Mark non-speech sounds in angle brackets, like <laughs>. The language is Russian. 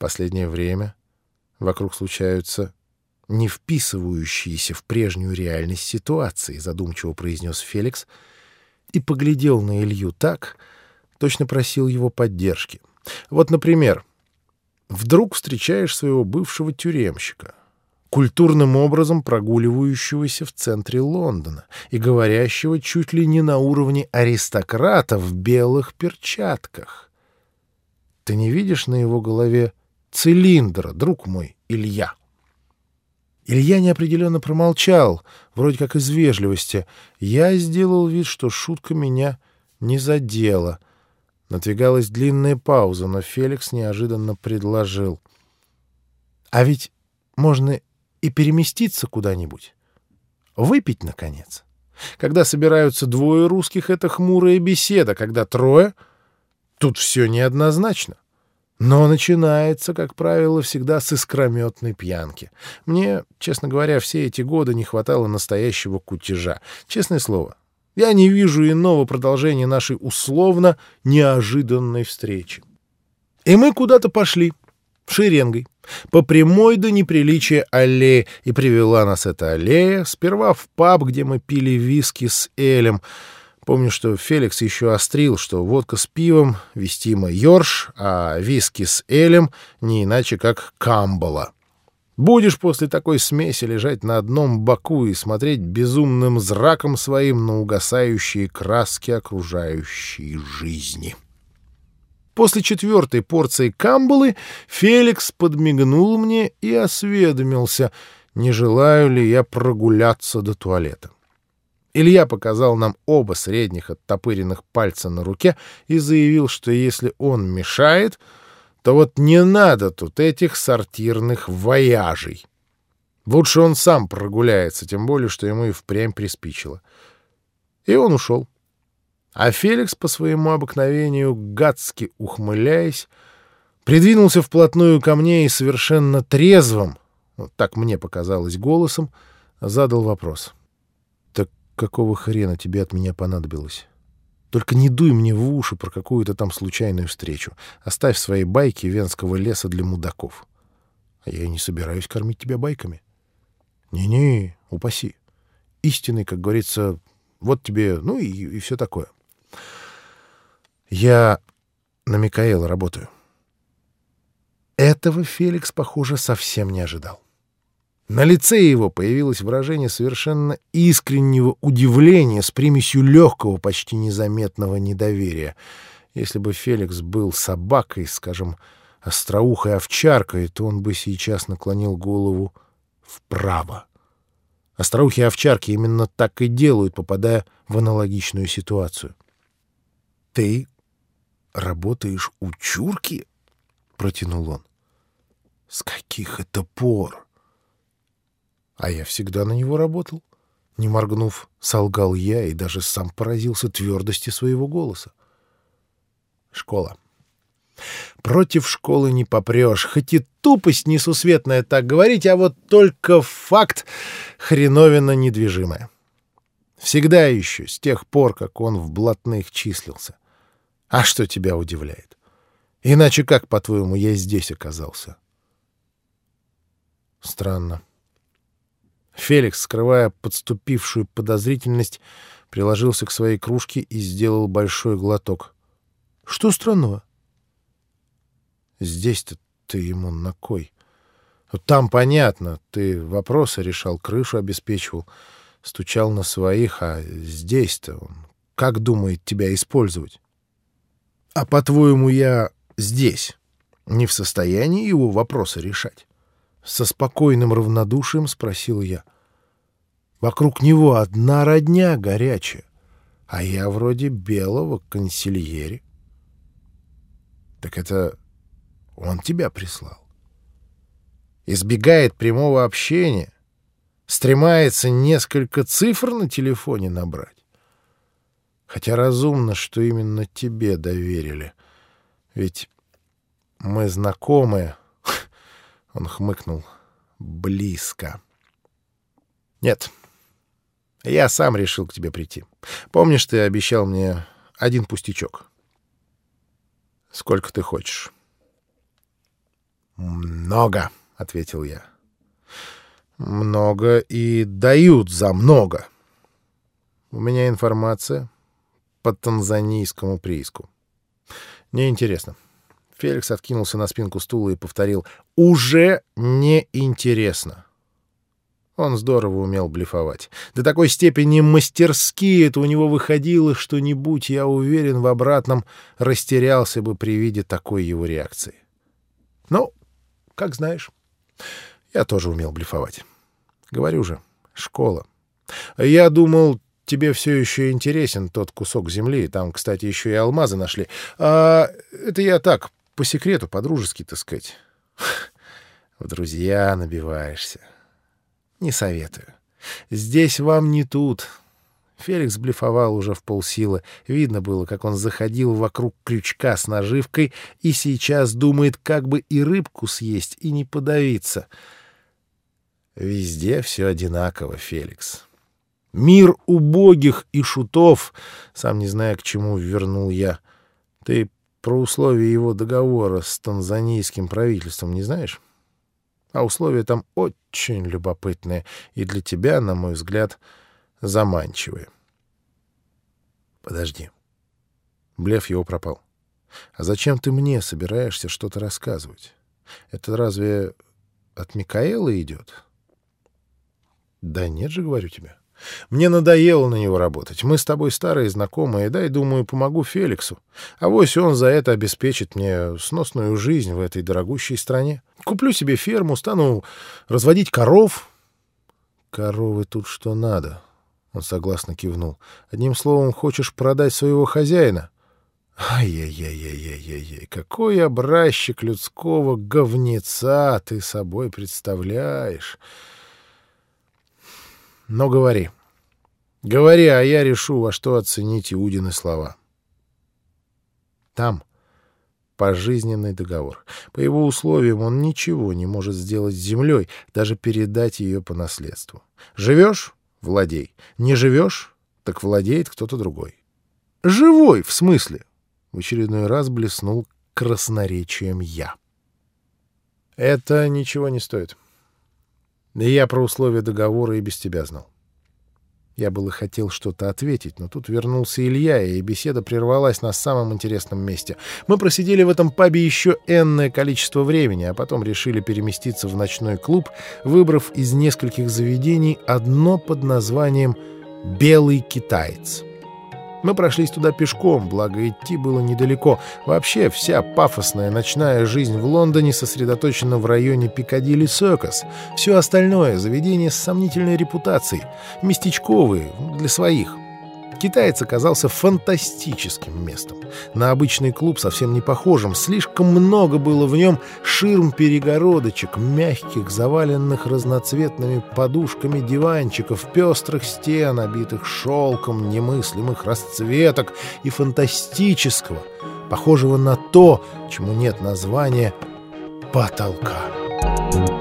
последнее время вокруг случаются не вписывающиеся в прежнюю реальность ситуации, задумчиво произнес Феликс и поглядел на Илью так, точно просил его поддержки. Вот, например, вдруг встречаешь своего бывшего тюремщика, культурным образом прогуливающегося в центре Лондона и говорящего чуть ли не на уровне аристократа в белых перчатках. Ты не видишь на его голове цилиндра, друг мой, Илья? Илья неопределенно промолчал, вроде как из вежливости. Я сделал вид, что шутка меня не задела. Надвигалась длинная пауза, но Феликс неожиданно предложил. — А ведь можно и переместиться куда-нибудь. Выпить, наконец. Когда собираются двое русских, это хмурая беседа. Когда трое, тут все неоднозначно. Но начинается, как правило, всегда с искрометной пьянки. Мне, честно говоря, все эти годы не хватало настоящего кутежа. Честное слово, я не вижу иного продолжения нашей условно неожиданной встречи. И мы куда-то пошли, шеренгой, по прямой до неприличия аллее, и привела нас эта аллея сперва в паб, где мы пили виски с Элем, Помню, что Феликс еще острил, что водка с пивом вестима Йорш, а виски с Элем не иначе, как Камбала. Будешь после такой смеси лежать на одном боку и смотреть безумным зраком своим на угасающие краски окружающей жизни. После четвертой порции камбалы Феликс подмигнул мне и осведомился, не желаю ли я прогуляться до туалета. Илья показал нам оба средних оттопыренных пальца на руке и заявил, что если он мешает, то вот не надо тут этих сортирных вояжей. Лучше он сам прогуляется, тем более, что ему и впрямь приспичило. И он ушел. А Феликс, по своему обыкновению, гадски ухмыляясь, придвинулся вплотную ко мне и совершенно трезвым, вот так мне показалось голосом, задал вопрос — какого хрена тебе от меня понадобилось? Только не дуй мне в уши про какую-то там случайную встречу. Оставь свои байки венского леса для мудаков. А я и не собираюсь кормить тебя байками. Не-не, упаси. Истинный, как говорится, вот тебе, ну и, и все такое. Я на Микаэла работаю. Этого Феликс, похоже, совсем не ожидал. На лице его появилось выражение совершенно искреннего удивления с примесью легкого, почти незаметного недоверия. Если бы Феликс был собакой, скажем, остроухой овчаркой, то он бы сейчас наклонил голову вправо. Остроухие овчарки именно так и делают, попадая в аналогичную ситуацию. — Ты работаешь у чурки? — протянул он. — С каких это пор? — а я всегда на него работал. Не моргнув, солгал я и даже сам поразился твердости своего голоса. Школа. Против школы не попрешь, хоть и тупость несусветная так говорить, а вот только факт хреновина недвижимая. Всегда еще, с тех пор, как он в блатных числился. А что тебя удивляет? Иначе как, по-твоему, я здесь оказался? Странно. Феликс, скрывая подступившую подозрительность, приложился к своей кружке и сделал большой глоток. — Что странного? — Здесь-то ты ему на кой? — Там понятно. Ты вопросы решал, крышу обеспечивал, стучал на своих, а здесь-то он как думает тебя использовать? — А по-твоему, я здесь не в состоянии его вопросы решать? Со спокойным равнодушием спросил я. Вокруг него одна родня горячая, а я вроде белого консильери. Так это он тебя прислал. Избегает прямого общения, стремается несколько цифр на телефоне набрать. Хотя разумно, что именно тебе доверили. Ведь мы знакомые он хмыкнул. «Близко». «Нет, я сам решил к тебе прийти. Помнишь, ты обещал мне один пустячок?» «Сколько ты хочешь?» «Много», — ответил я. «Много и дают за много. У меня информация по танзанийскому прииску. Неинтересно». Феликс откинулся на спинку стула и повторил «Уже неинтересно». Он здорово умел блефовать. До такой степени мастерски это у него выходило, что, не будь я уверен в обратном, растерялся бы при виде такой его реакции. Ну, как знаешь, я тоже умел блефовать. Говорю же, школа. Я думал, тебе все еще интересен тот кусок земли. Там, кстати, еще и алмазы нашли. А это я так, по секрету, по-дружески, так сказать. <laughs> В друзья набиваешься. Не советую. Здесь вам не тут. Феликс блефовал уже в полсилы. Видно было, как он заходил вокруг крючка с наживкой и сейчас думает, как бы и рыбку съесть, и не подавиться. Везде все одинаково, Феликс. Мир убогих и шутов, сам не зная, к чему вернул я. Ты про условия его договора с танзанийским правительством не знаешь? А условия там очень любопытные и для тебя, на мой взгляд, заманчивые. Подожди. Блеф его пропал. А зачем ты мне собираешься что-то рассказывать? Это разве от Микаэла идет? Да нет же, говорю тебе. Мне надоело на него работать. Мы с тобой старые знакомые, дай, думаю, помогу Феликсу. А вось он за это обеспечит мне сносную жизнь в этой дорогущей стране. Куплю себе ферму, стану разводить коров. Коровы тут что надо. Он согласно кивнул. Одним словом, хочешь продать своего хозяина? Ай-яй-яй-яй-яй-яй, какой образчик людского говнеца ты собой представляешь. Но говори. Говори, а я решу, во что оценить Иудины слова. Там пожизненный договор. По его условиям он ничего не может сделать с землей, даже передать ее по наследству. Живешь — владей. Не живешь — так владеет кто-то другой. Живой, в смысле? В очередной раз блеснул красноречием я. Это ничего не стоит. Да я про условия договора и без тебя знал. Я было хотел что-то ответить, но тут вернулся Илья, и беседа прервалась на самом интересном месте. Мы просидели в этом пабе еще энное количество времени, а потом решили переместиться в ночной клуб, выбрав из нескольких заведений одно под названием «Белый китаец». Мы прошлись туда пешком, благо идти было недалеко. Вообще, вся пафосная ночная жизнь в Лондоне сосредоточена в районе Пикадилли Сёкос. Все остальное — заведение с сомнительной репутацией, местечковые, для своих. Китаец оказался фантастическим местом. На обычный клуб совсем не похожим. Слишком много было в нем ширм-перегородочек, мягких, заваленных разноцветными подушками диванчиков, пестрых стен, обитых шелком немыслимых расцветок и фантастического, похожего на то, чему нет названия, потолка.